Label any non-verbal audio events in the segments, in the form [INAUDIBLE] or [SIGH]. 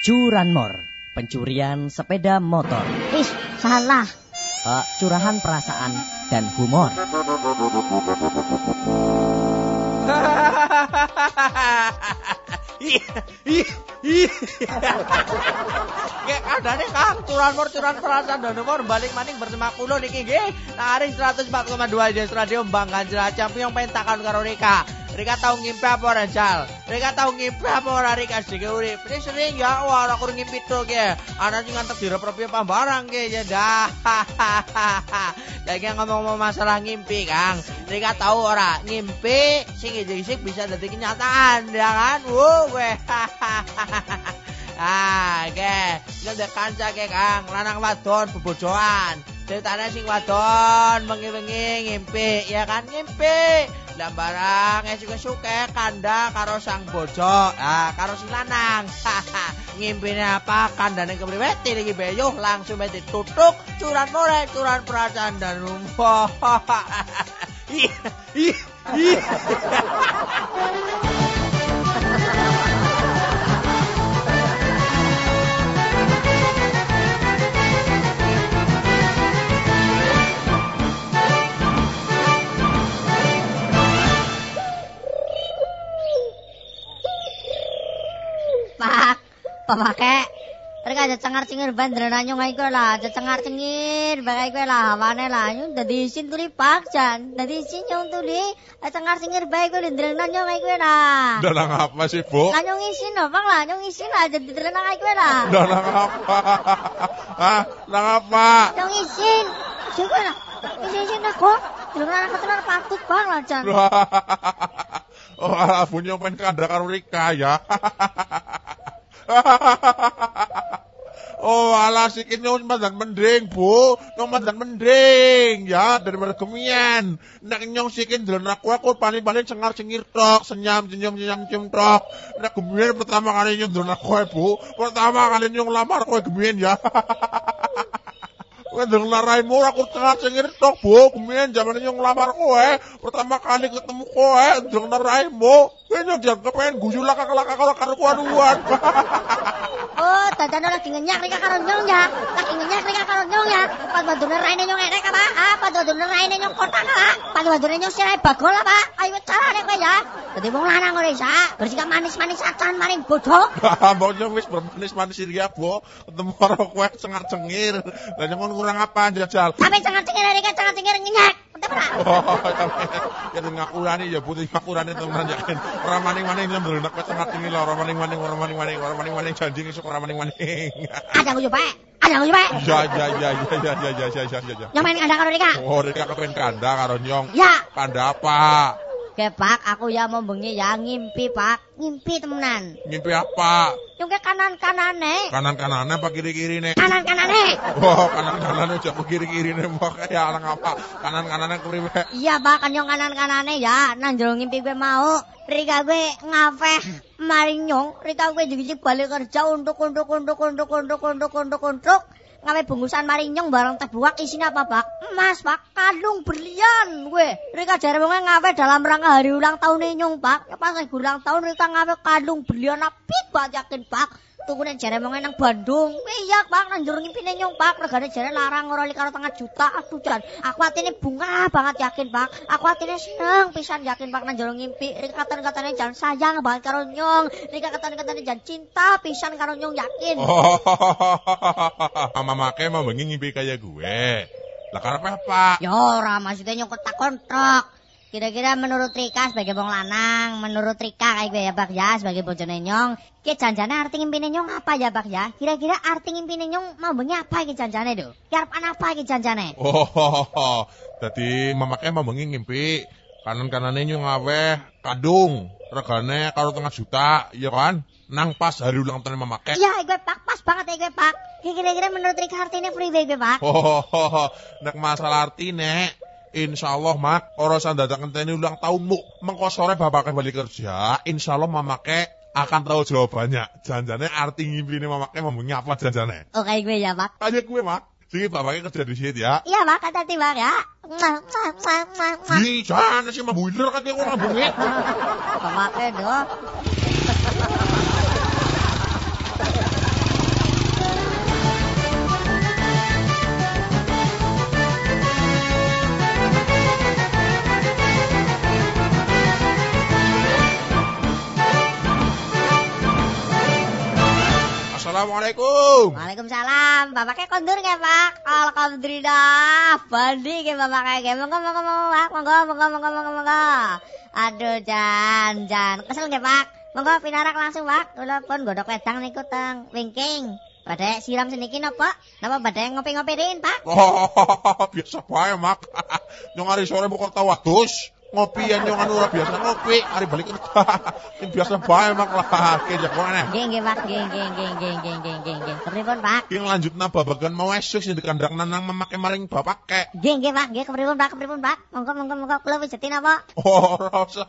Curanmor, pencurian sepeda motor. Ih, salah. Uh, curahan perasaan dan humor. Kayak kadane Kang, curan-mor curan perasaan dan humor balik maning bersama kulo niki nggih. Naring 104,2 Des Radio Bangga Jelajah yang pentakan karo Rika. Rika tau ngimpi apa ora Jal? Rika tau ngimpi apa ora Rika sedike urip? Sering ya, wah aku ngimpi tuh ya. Ana sing ngantek direpropi apa barang ge ya dah. [LAUGHS] Jadi ngomong-ngomong masalah ngimpi Kang. Rika tahu ora ngimpi sing ijik bisa dadi kenyataan ya kan? Wuh, weh. [LAUGHS] Ah, ke, ngendek kanca ke Kang, lanang wadon bebojoan. Ceritanya sing wadon bengi-bengi ngimpi, ya kan ngimpi. Lah barang eh suka suka kanda karo sang bojo, ah karo si lanang. Ngimpine apa kandane kepriwe iki beyuh langsung mesti tutuk curan more curan perasaan dan rumah. [LAUGHS] Ih, [LAUGHS] Pakai, Terus kan aja cengar-cengir bandrena nyong ngai gue lah, aja cengar-cengir bae kowe lah hawane lah nyu, jadi isin tuli pakjan. jadi isin nyong tuli eh, cengar-cengir bae kowe ndrena nyong ngai gue lah. Dalam apa sih, Bu? Lah nyong isin apa lah, nyong isin lah aja ndrena ngai kowe lah. Dalang apa? [LAUGHS] Hah? Dalang apa? Nyong isin. isin kowe lah. Isin-isin aku. Ndrena ketenar patut bang lah, Jan. [LAUGHS] Oh, alah bunyi pengen kandha Rika ya. [LAUGHS] [LAUGHS] Oh, alah sikit nyong mandan mending, Bu. Nyong mandan mending, ya, daripada kemian. Nek nyong sikit jalan aku, aku paling-paling cengar-cengir tok, senyam, senyum, senyum, senyum tok. Nek kemian pertama kali nyong jalan aku, Bu. Pertama kali nyong lamar aku kemian, ya. [LAUGHS] Kowe ndeng laraimu aku cengar-cengir tok, Bu. Kemian zaman nyong lamar kowe, pertama kali ketemu kowe, ndeng laraimu. Kowe nyong dianggap pengen guyu laka-laka karo karo kuanuan. [LAUGHS] Oh, dadane lagi ngenyak rika karo nyong ya. Lagi ngenyak rika karo nyong ya. Pas badune raine nyong enek apa? Pas badune raine nyong kotak apa? Pas badune nyong sirahe bagol apa? Ayo carane kowe ya. Dadi wong lanang ora isa. Bersikap manis-manis acan maring bodoh. [LAUGHS] Mbok nyong wis bermanis-manis ya, Bu. Ketemu karo kowe cengar-cengir. Lah nyong kurang apa jajal? Sampe cengar-cengir rika cengar-cengir ngenyak. Betul ora? Oh, ya ngakurani ya putih ngakurani teman yakin. Ora maning-maning nyong ndrenek kowe cengar-cengir ora maning-maning ora maning-maning ora maning-maning janji esuk ora maning-maning. Ada nguyu Pak. Ada nguyu Pak. Ya ya ya ya ya ya ya ya ya ya. Nyong main kandang karo rika. Oh, Rika kepen kanda karo nyong. Ya. Kanda apa? Oke Pak, aku ya mau bengi ya ngimpi Pak. Ngimpi temenan. Ngimpi apa? Yung ke kanan-kanane. Kanan-kanannya apa kiri-kirine? Kanan-kanane. Oh, kanan-kanannya aja kiri-kirine mau kayak alang apa? Kanan-kanannya kuriwe. Iya Pak, kan yung kanan-kanane ya. Nang jero ngimpi gue mau. Rika gue ngafe maring nyong. Rika gue jig balik kerja untuk untuk untuk untuk untuk untuk untuk untuk ngawe bungkusan maring nyong barang teh buak isinya apa Pak? Emas Pak, kalung berlian gue. Rika jare wong ngawe dalam rangka hari ulang tahun nyong Pak. Ya pas hari ulang tahun Rika ngawe kalung berlian apik banget yakin Pak. Tukune jare wong nang Bandung. Iya Pak, nang jero ngimpine nyong Pak. Regane jare larang ora karo tengah juta. Aduh jan, aku atine bunga banget yakin Pak. Aku atine seneng pisan yakin Pak nang jero ngimpi. Rika katan-katane jan sayang banget karo nyong. Rika katan-katane jan cinta pisan karo nyong yakin. Oh, [LAUGHS] sama make mau bengi ngimpi kayak gue. Lah karep apa? Ya ora, maksudnya nyong kotak kontrak. Kira-kira menurut Rika sebagai wong lanang, menurut Rika kayak gue ya Bak ya sebagai bojone nyong, ki janjane arti ngimpine nyong apa ya Bak ya? Kira-kira arti ngimpine nyong mau bengi apa ki janjane do? Ki arep apa ki janjane? Oh, [LAUGHS] jadi mamake mau bengi ngimpi kanan-kanane nyong ngaweh kadung. Regane karo tengah juta, iya kan? Nang pas hari ulang tahun mamake. Iya, gue Pak, pas banget ya gue Pak. Ki Kira-kira menurut Rika artinya priwe gue Pak? Oh, [LAUGHS] nek masalah arti nek Insya Allah mak, orosan dadak ngenteni ulang tahunmu. Mengkosore bapak kembali kerja, insya Allah mamakai akan tahu jawabannya. Janjane arti ngimpi ini mamaknya mau nyapa janjane. Oh, Oke gue ya mak. Tanya gue mak. Sini bapaknya kerja di sini ya. Iya mak, kata tiba ya. Ih, jangan sih mak, bulir kaki orang bunyi. [LAUGHS] Bapaknya doang. Assalamualaikum. Waalaikumsalam. Bapaknya kondur nggak Pak? Alhamdulillah. Bandi ke bapaknya ke. Monggo monggo monggo Pak. Monggo monggo monggo monggo monggo. Aduh Jan Jan. Kesel nggak Pak? Monggo pinarak langsung Pak. Kula pun godok wedang niku teng wingking. Badhe siram seniki napa? Napa badhe ngopi-ngopi Pak? Oh, [LAUGHS] biasa bae, Mak. Nyong hari sore buka tawadus. Ngopi ya nyong anu ora biasa ngopi, hari balik kerja. [LAUGHS] Yang biasa bae, Mak lah. Ke jakone. Nggih nggih Pak. Nggih nggih nggih nggih nggih nggih nggih nggih. Kepripun Pak? Yang lanjut na babagan mau esuk sing dikandang nanang memakai maring bapak ke. Nggih nggih Pak. Nggih kepripun Pak? Kepripun Pak? Monggo monggo monggo kula pijetin apa? Ora usah.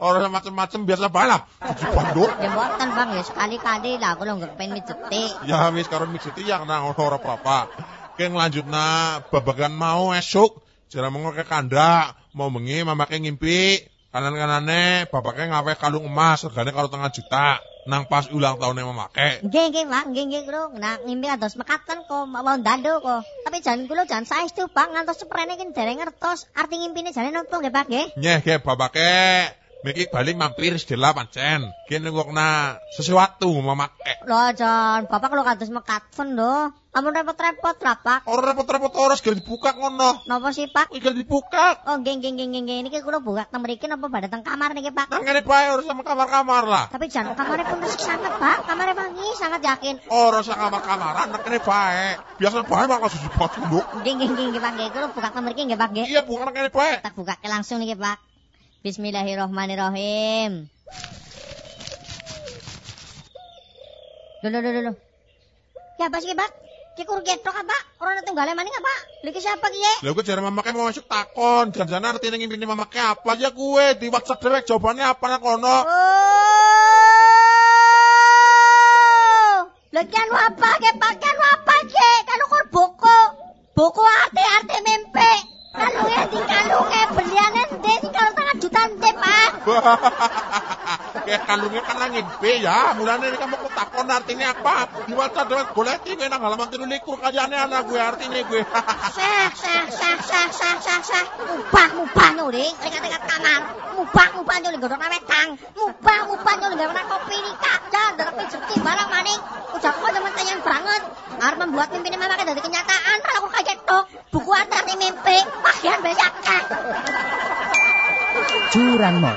Ora usah macem-macem biasa bae lah. Cuci banduk. Ya mboten Bang, ya sekali-kali lah kula nggak pengen mijeti. Ya wis karo mixiti yang nang ora apa-apa. Ke lanjutna babagan mau esuk. Jare mengko ke kandak, mau bengi mamake ngimpi. Kanan-kanane bapaknya ngawe kalung emas regane karo tengah juta. Nang pas ulang tahunnya mamake. Nggih nggih Pak, nggih nggih kula nak ngimpi kados mekaten kok mau dando kok. Tapi jangan kula jangan saestu Pak ngantos seprene iki dereng ngertos arti ngimpine jane napa nggih Pak nggih. Nyeh ke bapake Miki balik mampir sedela pancen. Kene nggokna sesuatu mamake. Lho Jan, Bapak kula kados mekaten lho. Ampun repot-repot lah Pak. Ora repot-repot ora segera dibuka ngono. Napa sih Pak? Iki dibuka. Oh nggih nggih nggih nggih nggih niki kula buka teng mriki napa badhe teng kamar niki Pak. Nang kene bae ora sama kamar-kamar lah. Tapi jangan kamarnya pun resik sangat Pak. Kamarnya wangi sangat yakin. Ora usah kamar-kamaran nang kene bae. Biasa bae mak susu pondok. Nggih nggih nggih nggih Pak nggih. Kula buka teng mriki nggih Pak. Iya bukan nang kene bae. Tak buka langsung nih Pak. Bismillahirrahmanirrahim. Loh, loh, loh, loh. Ya apa sih Pak? Ki kur ketok apa? Orang tunggale maning apa? Lagi siapa ki? Lha kok jare mamake mau masuk takon, jangan artine ngimpine mamake apa ya kuwe di WhatsApp direct jawabannya apa nang kono. Oh! Lagi anu apa ke Pak? Anu apa ke? Kanu kur buku. Buku arti-arti mimpi. Kalungnya di kalungnya beliannya ndi sing kalau setengah juta ndi Pak? [LAUGHS] Kayak kalungnya kan nang ngimpi ya. Mulane ini kamu kok takon artinya apa? Di WhatsApp direct goleki kowe nang halaman 13 kajane anak gue artine gue. [LAUGHS] Sah, sah, sah, sah, sah, sah, sah. Mubah, mubah nyuling. Ringat-ringat kamar. Mubah, mubah nyuling. Godok na wedang. Mubah, mubah nyuling. Gak pernah kopi nih kaca. Dalam rezeki barang maning. Ucap kok zaman tayang banget. Harus membuat mimpi mama dari kenyataan. Kalau aku kaget tok. Buku antar mimpi. Bagian banyak kah. Curanmor,